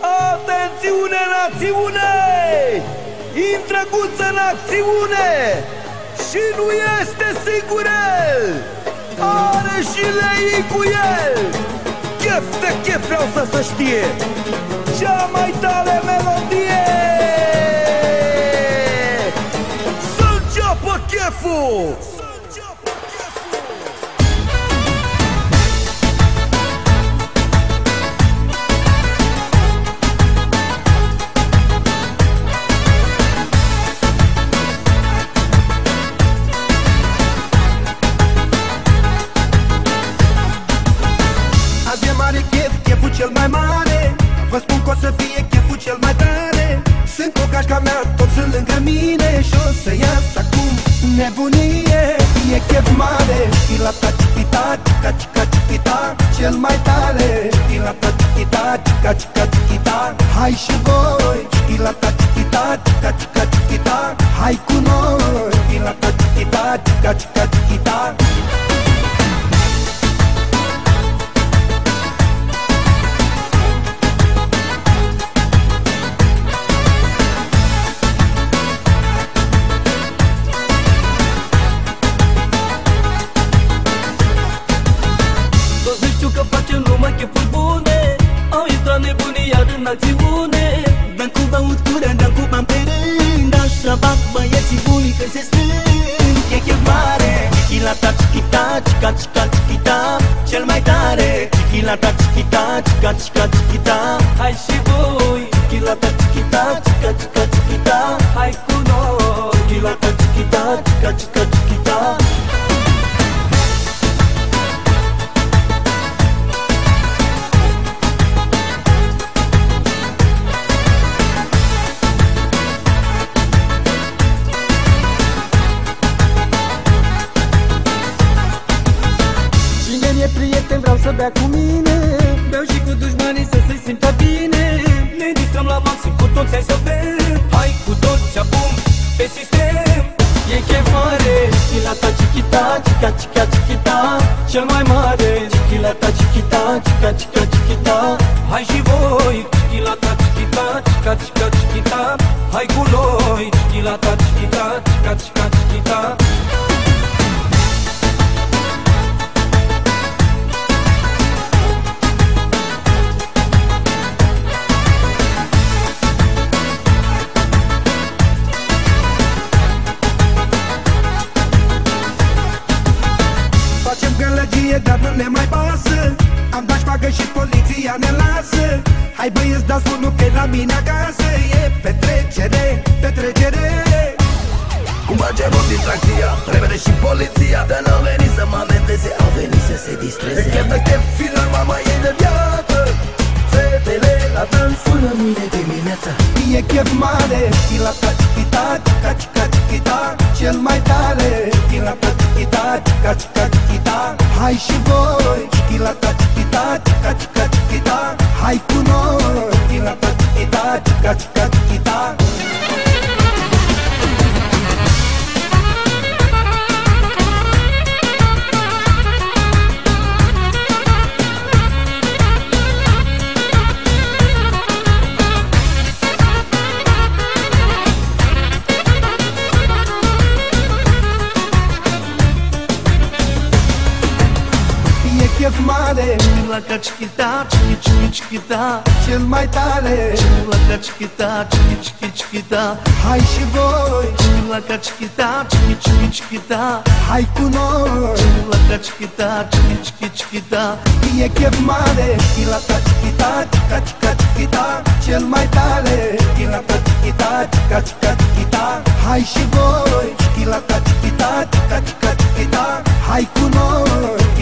Atențiune, națiune! Intră guță în acțiune! Și nu este sigur el! Are și lei cu el! Chef de chef vreau să se știe! Cea mai tare melodie! Să înceapă cheful! Cel mai mare. Vă spun că o să fie cheful cel mai tare. Sunt cu cașca mea, toți sunt lângă mine Și o să ias acum nebunie. E chef mare, chilata chichita, chica chica chichita Cel mai tare, chilata chichita, chica chica chichita Hai și voi, chilata chichita, chica chica chichita Hai cu noi, chilata chichita, chica chica chichita acțiune Dăm cu băutură, dăm cu bani pe rând Așa fac băieții bunii când se strâng. E chef mare Chichilata, chichita, chica, chica, chichita Cel mai tare. Chichilata, chichita, chica, chica, chichita. Hai și voi Chichilata, chichita, chica, chica, chichita. Hai cu noi Chichilata, chichita, chica, chica, bea cu mine. Beau și cu dușmanii să se simtă bine. Ne distrăm la maxim cu toți, hai să bem. Hai cu toți acum pe sistem. E chef mare Chichilata, chichita, chica, chica, chichita. Cel mai mare Chichilata, chichita, chica, chica, chichita. Hai și voi Chichilata, chichita, chica, chica, chichita. Hai cu noi Chichilata, chichita, chica, chica, chichita nu ne mai pasă. Am dat șpagă și poliția ne lasă. Hai băieți, dați bunul că la mine acasă. E petrecere, petrecere. Cum face o distracția, repede și poliția. Dar n-au venit să mă amendeze, au venit să se distreze. E chef de chef, filor, mama e de viață. Fetele la dans sună mâine dimineața. E chef mare, chilata, chichita, chica, chica, chichita Cel mai tare, chilata, chichita, chica, chica, chichita Hai și voi, chilata, chichita, chica, chica, chichita Hai cu noi, chilata, chichita, chica, chica, chef mare La cacichita, chichi chichi chichita Cel mai tare. La cacichita, chichi chichi chichita Hai și voi. La cacichita, chichi chichi chichita Hai cu noi. La cacichita, chichi chichi chichita E chef mare La cacichita, chica chica chichita Cel mai tare. La cacichita, chica chica chichita Hai și voi. La cacichita, chica chica chichita Hai cu noi